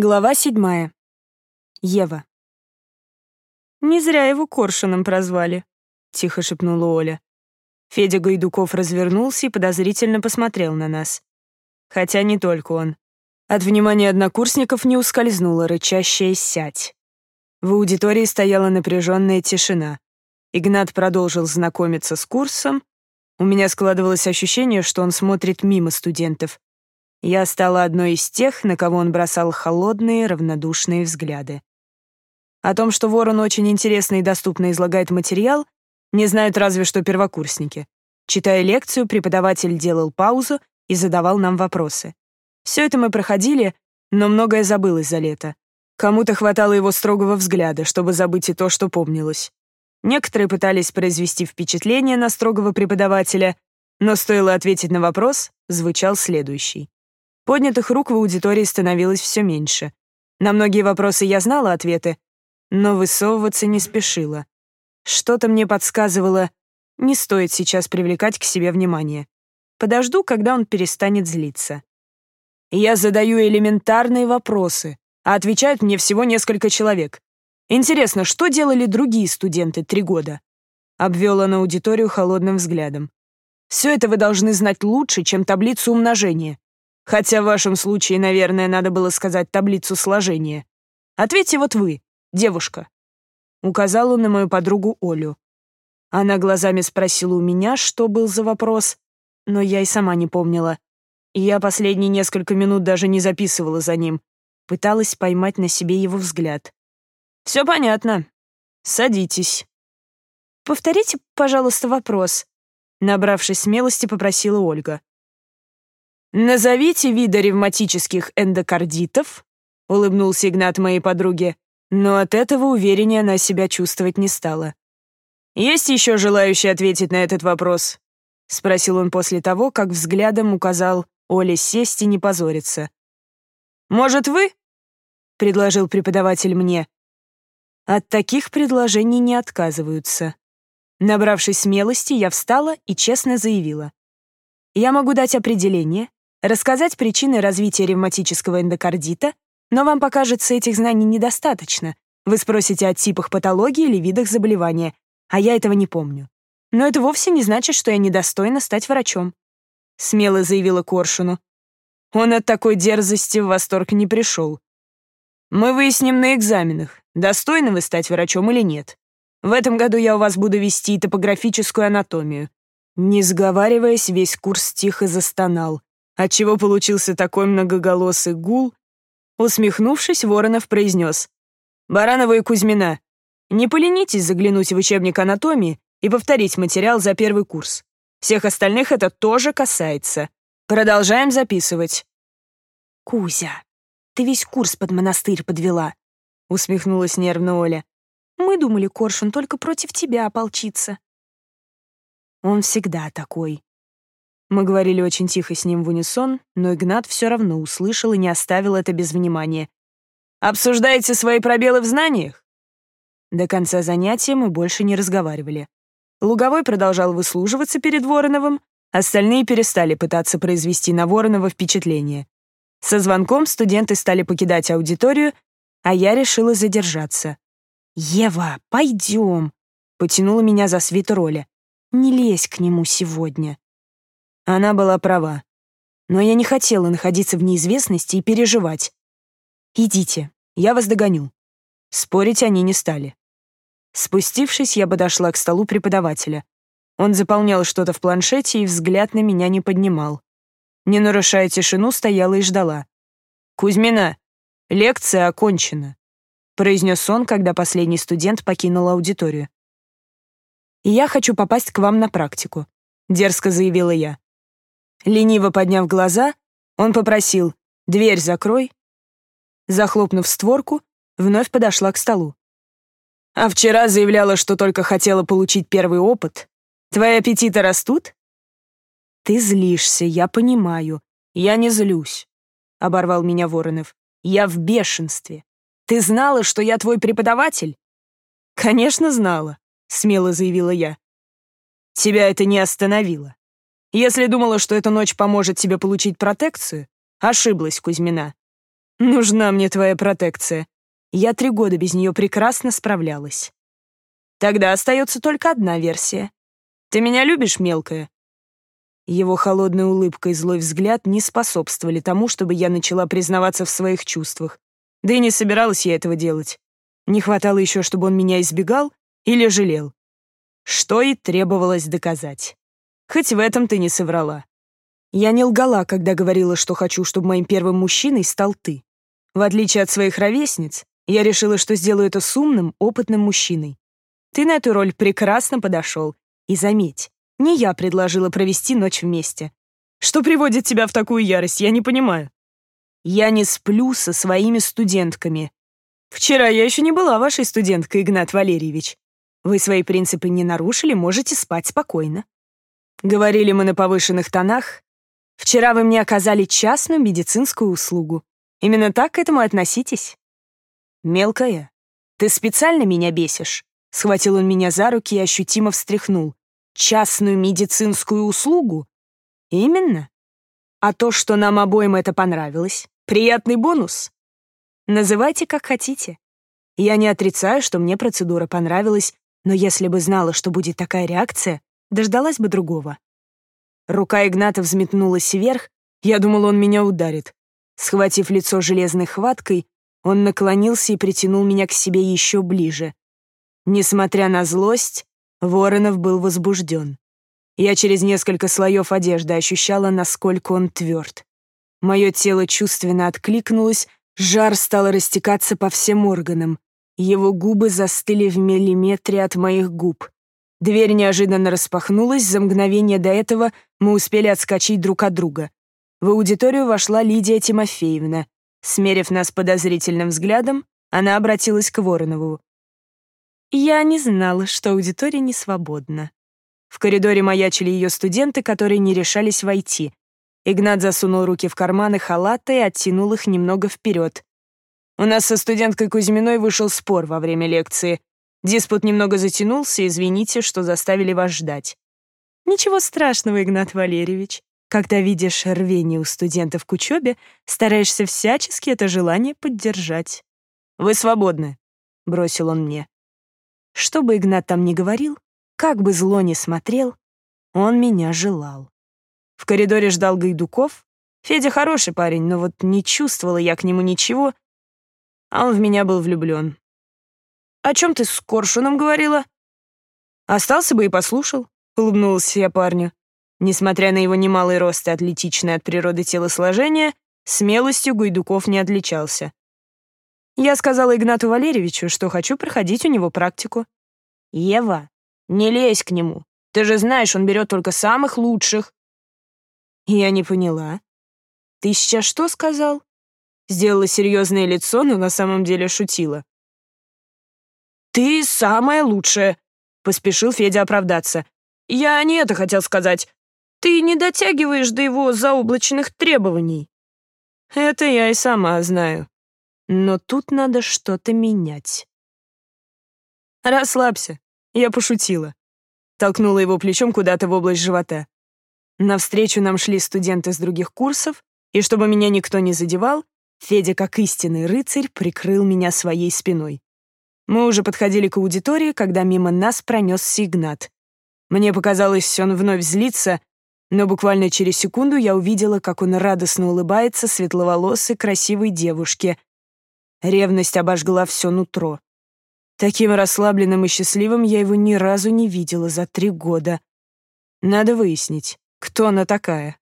Глава седьмая. Ева. «Не зря его Коршуном прозвали», — тихо шепнула Оля. Федя Гайдуков развернулся и подозрительно посмотрел на нас. Хотя не только он. От внимания однокурсников не ускользнула рычащая сядь. В аудитории стояла напряженная тишина. Игнат продолжил знакомиться с курсом. У меня складывалось ощущение, что он смотрит мимо студентов, я стала одной из тех, на кого он бросал холодные, равнодушные взгляды. О том, что Ворон очень интересно и доступно излагает материал, не знают разве что первокурсники. Читая лекцию, преподаватель делал паузу и задавал нам вопросы. Все это мы проходили, но многое забылось за лето. Кому-то хватало его строгого взгляда, чтобы забыть и то, что помнилось. Некоторые пытались произвести впечатление на строгого преподавателя, но стоило ответить на вопрос, звучал следующий. Поднятых рук в аудитории становилось все меньше. На многие вопросы я знала ответы, но высовываться не спешила. Что-то мне подсказывало, не стоит сейчас привлекать к себе внимание. Подожду, когда он перестанет злиться. Я задаю элементарные вопросы, а отвечают мне всего несколько человек. Интересно, что делали другие студенты три года? Обвела на аудиторию холодным взглядом. Все это вы должны знать лучше, чем таблицу умножения. Хотя в вашем случае, наверное, надо было сказать таблицу сложения. Ответьте вот вы, девушка. Указал он на мою подругу Олю. Она глазами спросила у меня, что был за вопрос, но я и сама не помнила. И я последние несколько минут даже не записывала за ним. Пыталась поймать на себе его взгляд. «Все понятно. Садитесь». «Повторите, пожалуйста, вопрос», — набравшись смелости, попросила Ольга. «Назовите виды ревматических эндокардитов», — улыбнулся Игнат моей подруге, но от этого увереннее она себя чувствовать не стала. «Есть еще желающие ответить на этот вопрос?» — спросил он после того, как взглядом указал Оле сесть и не позориться. «Может, вы?» — предложил преподаватель мне. От таких предложений не отказываются. Набравшись смелости, я встала и честно заявила. Я могу дать определение, рассказать причины развития ревматического эндокардита, но вам покажется этих знаний недостаточно. Вы спросите о типах патологии или видах заболевания, а я этого не помню. Но это вовсе не значит, что я недостойна стать врачом. Смело заявила Коршуну. Он от такой дерзости в восторг не пришел. Мы выясним на экзаменах, достойны вы стать врачом или нет. В этом году я у вас буду вести топографическую анатомию. Не сговариваясь, весь курс тихо застонал отчего получился такой многоголосый гул, усмехнувшись, Воронов произнес. «Баранова и Кузьмина, не поленитесь заглянуть в учебник анатомии и повторить материал за первый курс. Всех остальных это тоже касается. Продолжаем записывать». «Кузя, ты весь курс под монастырь подвела», — усмехнулась нервно Оля. «Мы думали, Коршун только против тебя ополчится». «Он всегда такой», мы говорили очень тихо с ним в унисон, но Игнат все равно услышал и не оставил это без внимания. «Обсуждаете свои пробелы в знаниях?» До конца занятия мы больше не разговаривали. Луговой продолжал выслуживаться перед Вороновым, остальные перестали пытаться произвести на Воронова впечатление. Со звонком студенты стали покидать аудиторию, а я решила задержаться. «Ева, пойдем!» — потянула меня за свитер Оля. «Не лезь к нему сегодня». Она была права. Но я не хотела находиться в неизвестности и переживать. «Идите, я вас догоню». Спорить они не стали. Спустившись, я подошла к столу преподавателя. Он заполнял что-то в планшете и взгляд на меня не поднимал. Не нарушая тишину, стояла и ждала. «Кузьмина, лекция окончена», — произнес он, когда последний студент покинул аудиторию. «И я хочу попасть к вам на практику», — дерзко заявила я. Лениво подняв глаза, он попросил «Дверь закрой». Захлопнув створку, вновь подошла к столу. «А вчера заявляла, что только хотела получить первый опыт. Твои аппетиты растут?» «Ты злишься, я понимаю. Я не злюсь», — оборвал меня Воронов. «Я в бешенстве. Ты знала, что я твой преподаватель?» «Конечно, знала», — смело заявила я. «Тебя это не остановило. Если думала, что эта ночь поможет тебе получить протекцию, ошиблась, Кузьмина. Нужна мне твоя протекция. Я три года без нее прекрасно справлялась. Тогда остается только одна версия. Ты меня любишь, мелкая? Его холодная улыбка и злой взгляд не способствовали тому, чтобы я начала признаваться в своих чувствах. Да и не собиралась я этого делать. Не хватало еще, чтобы он меня избегал или жалел. Что и требовалось доказать. Хоть в этом ты не соврала. Я не лгала, когда говорила, что хочу, чтобы моим первым мужчиной стал ты. В отличие от своих ровесниц, я решила, что сделаю это с умным, опытным мужчиной. Ты на эту роль прекрасно подошел. И заметь, не я предложила провести ночь вместе. Что приводит тебя в такую ярость, я не понимаю. Я не сплю со своими студентками. Вчера я еще не была вашей студенткой, Игнат Валерьевич. Вы свои принципы не нарушили, можете спать спокойно. Говорили мы на повышенных тонах. Вчера вы мне оказали частную медицинскую услугу. Именно так к этому относитесь. Мелкая, ты специально меня бесишь. Схватил он меня за руки и ощутимо встряхнул частную медицинскую услугу? Именно. А то, что нам обоим это понравилось, приятный бонус. Называйте как хотите. Я не отрицаю, что мне процедура понравилась, но если бы знала, что будет такая реакция, дождалась бы другого. Рука Игната взметнулась вверх, я думал, он меня ударит. Схватив лицо железной хваткой, он наклонился и притянул меня к себе еще ближе. Несмотря на злость, Воронов был возбужден. Я через несколько слоев одежды ощущала, насколько он тверд. Мое тело чувственно откликнулось, жар стал растекаться по всем органам. Его губы застыли в миллиметре от моих губ. Дверь неожиданно распахнулась, за мгновение до этого мы успели отскочить друг от друга. В аудиторию вошла Лидия Тимофеевна. Смерив нас подозрительным взглядом, она обратилась к Воронову. Я не знала, что аудитория не свободна. В коридоре маячили ее студенты, которые не решались войти. Игнат засунул руки в карманы халата и оттянул их немного вперед. У нас со студенткой Кузьминой вышел спор во время лекции. Диспут немного затянулся, извините, что заставили вас ждать. Ничего страшного, Игнат Валерьевич. Когда видишь рвение у студентов к учебе, стараешься всячески это желание поддержать. «Вы свободны», — бросил он мне. Что бы Игнат там ни говорил, как бы зло ни смотрел, он меня желал. В коридоре ждал Гайдуков. Федя хороший парень, но вот не чувствовала я к нему ничего, а он в меня был влюблен. «О чем ты с Коршуном говорила?» «Остался бы и послушал», — улыбнулся я парню. Несмотря на его немалый рост и атлетичное от природы телосложение, смелостью Гайдуков не отличался. Я сказала Игнату Валерьевичу, что хочу проходить у него практику. «Ева, не лезь к нему. Ты же знаешь, он берет только самых лучших». Я не поняла. «Ты сейчас что сказал?» Сделала серьезное лицо, но на самом деле шутила. «Ты самая лучшая», — поспешил Федя оправдаться. «Я не это хотел сказать. Ты не дотягиваешь до его заоблачных требований». «Это я и сама знаю», но тут надо что-то менять. «Расслабься, я пошутила». Толкнула его плечом куда-то в область живота. Навстречу нам шли студенты с других курсов, и чтобы меня никто не задевал, Федя, как истинный рыцарь, прикрыл меня своей спиной. Мы уже подходили к аудитории, когда мимо нас пронесся Игнат. Мне показалось, он вновь злится, но буквально через секунду я увидела, как он радостно улыбается светловолосой красивой девушке, Ревность обожгла все нутро. Таким расслабленным и счастливым я его ни разу не видела за три года. Надо выяснить, кто она такая.